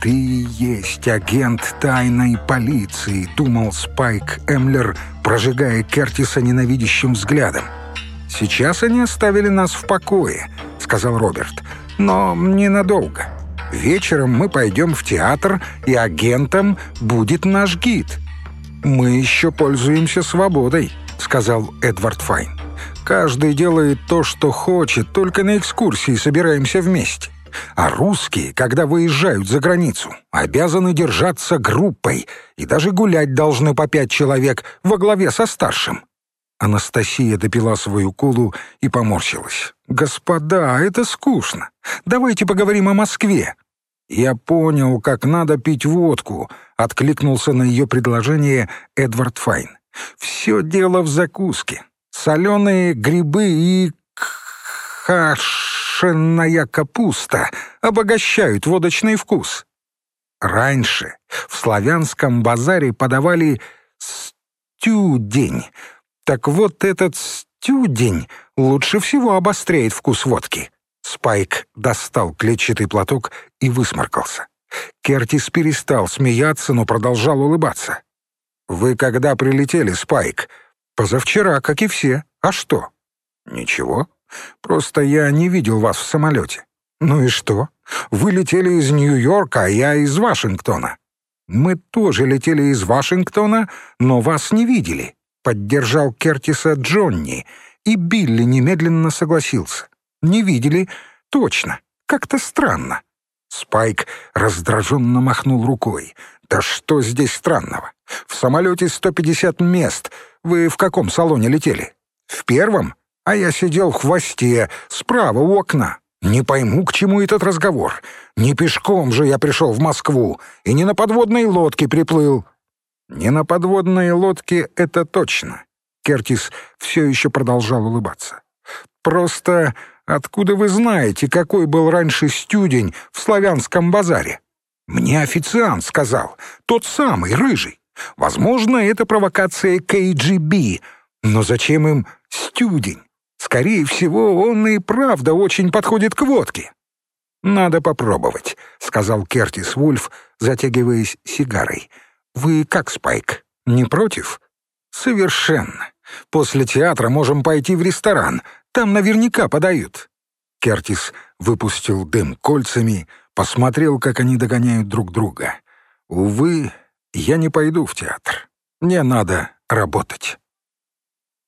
«Ты есть агент тайной полиции», — думал Спайк Эмлер, прожигая Кертиса ненавидящим взглядом. «Сейчас они оставили нас в покое», — сказал Роберт, — «но ненадолго. Вечером мы пойдем в театр, и агентом будет наш гид». «Мы еще пользуемся свободой», — сказал Эдвард Файн. «Каждый делает то, что хочет, только на экскурсии собираемся вместе. А русские, когда выезжают за границу, обязаны держаться группой и даже гулять должны по пять человек во главе со старшим. Анастасия допила свою колу и поморщилась. «Господа, это скучно. Давайте поговорим о Москве». «Я понял, как надо пить водку», — откликнулся на ее предложение Эдвард Файн. «Все дело в закуске. Соленые грибы и квашеная капуста обогащают водочный вкус. Раньше в славянском базаре подавали стюдень. Так вот этот стюдень лучше всего обостряет вкус водки. Спайк достал клетчатый платок и высморкался. Кертис перестал смеяться, но продолжал улыбаться. «Вы когда прилетели, Спайк?» «Позавчера, как и все. А что?» «Ничего. Просто я не видел вас в самолете». «Ну и что? Вы летели из Нью-Йорка, а я из Вашингтона». «Мы тоже летели из Вашингтона, но вас не видели», — поддержал Кертиса Джонни, и Билли немедленно согласился. «Не видели? Точно. Как-то странно». Спайк раздраженно махнул рукой. «Да что здесь странного? В самолете 150 мест. Вы в каком салоне летели? В первом? А я сидел в хвосте, справа у окна. Не пойму, к чему этот разговор. Не пешком же я пришел в Москву, и не на подводной лодке приплыл. Не на подводной лодке это точно. Кертис все еще продолжал улыбаться. Просто откуда вы знаете, какой был раньше стюдень в славянском базаре? Мне официант сказал, тот самый, рыжий. Возможно, это провокация КГБ, но зачем им стюдень? Скорее всего, он и правда очень подходит к водке. «Надо попробовать», — сказал Кертис Вульф, затягиваясь сигарой. «Вы как, Спайк, не против?» «Совершенно. После театра можем пойти в ресторан. Там наверняка подают». Кертис выпустил дым кольцами, посмотрел, как они догоняют друг друга. «Увы, я не пойду в театр. Мне надо работать».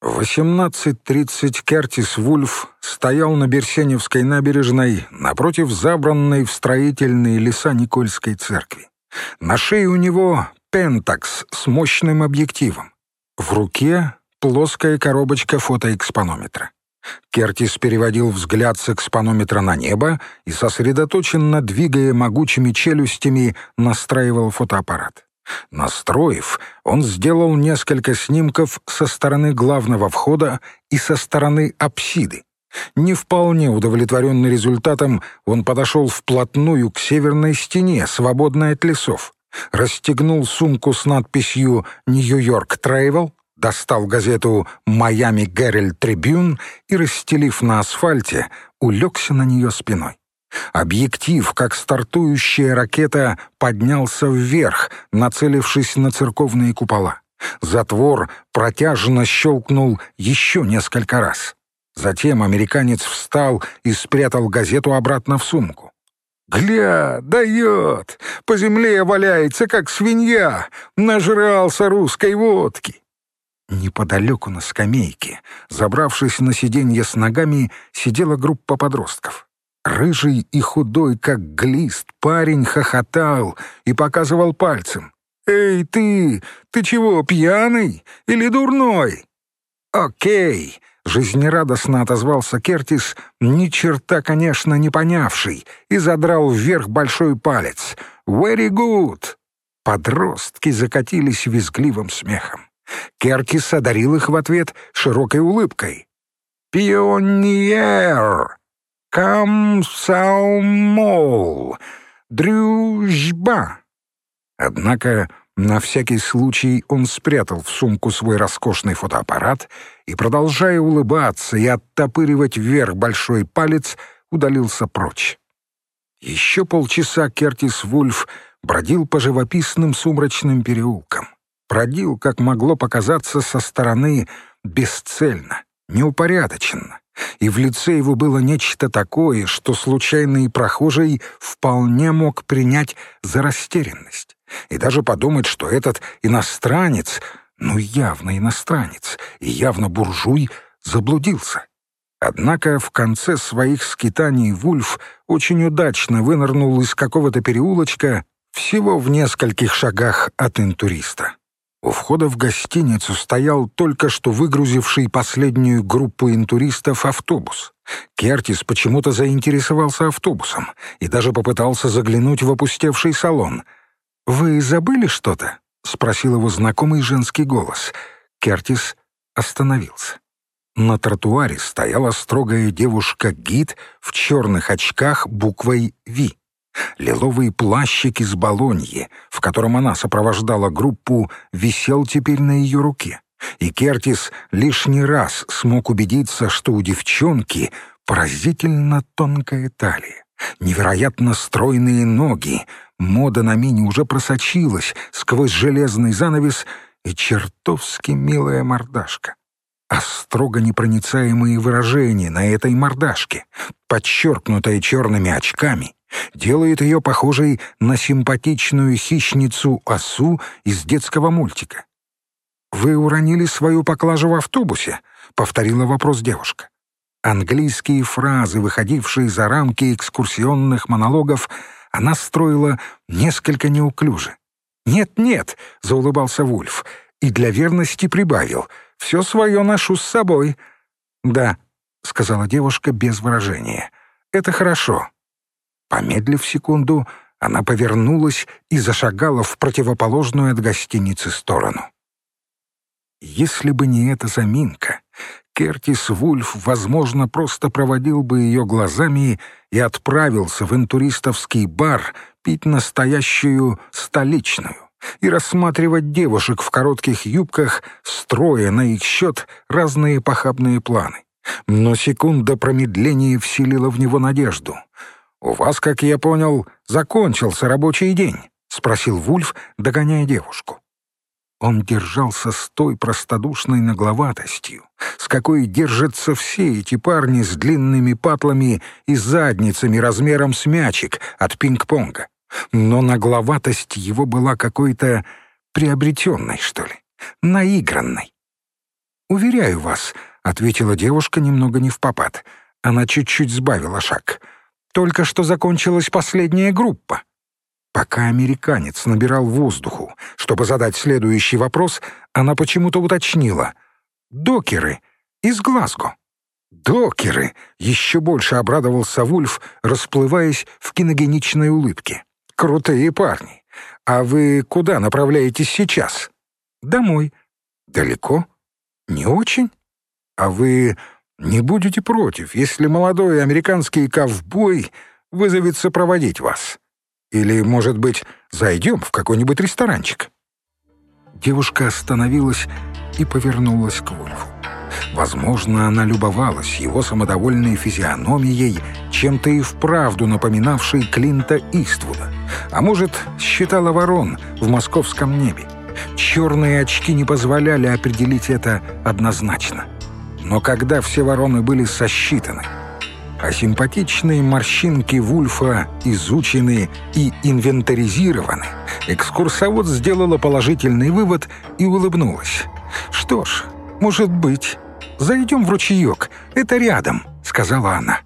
В 18.30 Кертис Вульф стоял на Берсеневской набережной напротив забранной в строительные леса Никольской церкви. На шее у него пентакс с мощным объективом. В руке плоская коробочка фотоэкспонометра. Кертис переводил взгляд с экспонометра на небо и, сосредоточенно двигая могучими челюстями, настраивал фотоаппарат. Настроив, он сделал несколько снимков со стороны главного входа и со стороны апсиды. Не вполне удовлетворенный результатом, он подошел вплотную к северной стене, свободной от лесов, расстегнул сумку с надписью «Нью-Йорк Трейвел», достал газету «Майами Гэррель Трибюн» и, расстелив на асфальте, улегся на нее спиной. Объектив, как стартующая ракета, поднялся вверх, нацелившись на церковные купола. Затвор протяжно щелкнул еще несколько раз. Затем американец встал и спрятал газету обратно в сумку. «Гля, дает! По земле валяется, как свинья! Нажрался русской водки!» Неподалеку на скамейке, забравшись на сиденье с ногами, сидела группа подростков. Рыжий и худой, как глист, парень хохотал и показывал пальцем. «Эй, ты! Ты чего, пьяный или дурной?» «Окей!» — жизнерадостно отозвался Кертис, ни черта, конечно, не понявший, и задрал вверх большой палец. «Very good!» Подростки закатились визгливым смехом. Кертис одарил их в ответ широкой улыбкой. «Пионер!» Комсомол, дружба. Однако на всякий случай он спрятал в сумку свой роскошный фотоаппарат и, продолжая улыбаться и оттопыривать вверх большой палец, удалился прочь. Еще полчаса Кертис Вульф бродил по живописным сумрачным переулкам. Бродил, как могло показаться со стороны, бесцельно, неупорядоченно. И в лице его было нечто такое, что случайный прохожий вполне мог принять за растерянность. И даже подумать, что этот иностранец, ну явно иностранец, и явно буржуй, заблудился. Однако в конце своих скитаний Вульф очень удачно вынырнул из какого-то переулочка всего в нескольких шагах от интуриста. У входа в гостиницу стоял только что выгрузивший последнюю группу интуристов автобус. Кертис почему-то заинтересовался автобусом и даже попытался заглянуть в опустевший салон. «Вы забыли что-то?» — спросил его знакомый женский голос. Кертис остановился. На тротуаре стояла строгая девушка-гид в черных очках буквой «Ви». Лиловый плащик из Болоньи, в котором она сопровождала группу, висел теперь на ее руке. И Кертис лишний раз смог убедиться, что у девчонки поразительно тонкая талия, невероятно стройные ноги, мода на мини уже просочилась сквозь железный занавес и чертовски милая мордашка а строго непроницаемые выражения на этой мордашке, подчеркнутая черными очками, делает ее похожей на симпатичную хищницу-осу из детского мультика. «Вы уронили свою поклажу в автобусе?» — повторила вопрос девушка. Английские фразы, выходившие за рамки экскурсионных монологов, она строила несколько неуклюже. «Нет-нет», — заулыбался Вульф, и для верности прибавил — все свое ношу с собой». «Да», — сказала девушка без выражения. «Это хорошо». Помедлив секунду, она повернулась и зашагала в противоположную от гостиницы сторону. Если бы не эта заминка, Кертис Вульф, возможно, просто проводил бы ее глазами и отправился в интуристовский бар пить настоящую столичную и рассматривать девушек в коротких юбках, строя на их счет разные похабные планы. Но секунда промедления вселила в него надежду. «У вас, как я понял, закончился рабочий день?» — спросил Вульф, догоняя девушку. Он держался с той простодушной нагловатостью, с какой держатся все эти парни с длинными патлами и задницами размером с мячик от пинг-понга но нагловатость его была какой-то приобретенной, что ли, наигранной. «Уверяю вас», — ответила девушка немного не в попад. Она чуть-чуть сбавила шаг. «Только что закончилась последняя группа». Пока американец набирал воздуху, чтобы задать следующий вопрос, она почему-то уточнила. «Докеры из Глазго». «Докеры!» — еще больше обрадовался Вульф, расплываясь в киногеничной улыбке. Крутые парни. А вы куда направляетесь сейчас? Домой. Далеко? Не очень? А вы не будете против, если молодой американский ковбой вызовется проводить вас? Или, может быть, зайдем в какой-нибудь ресторанчик?» Девушка остановилась и повернулась к Вольфу. Возможно, она любовалась его самодовольной физиономией, чем-то и вправду напоминавшей Клинта Иствуда. А может, считала ворон в московском небе. Черные очки не позволяли определить это однозначно. Но когда все вороны были сосчитаны, а симпатичные морщинки Вульфа изучены и инвентаризированы, экскурсовод сделала положительный вывод и улыбнулась. «Что ж, может быть...» «Зайдем в ручеек, это рядом», — сказала она.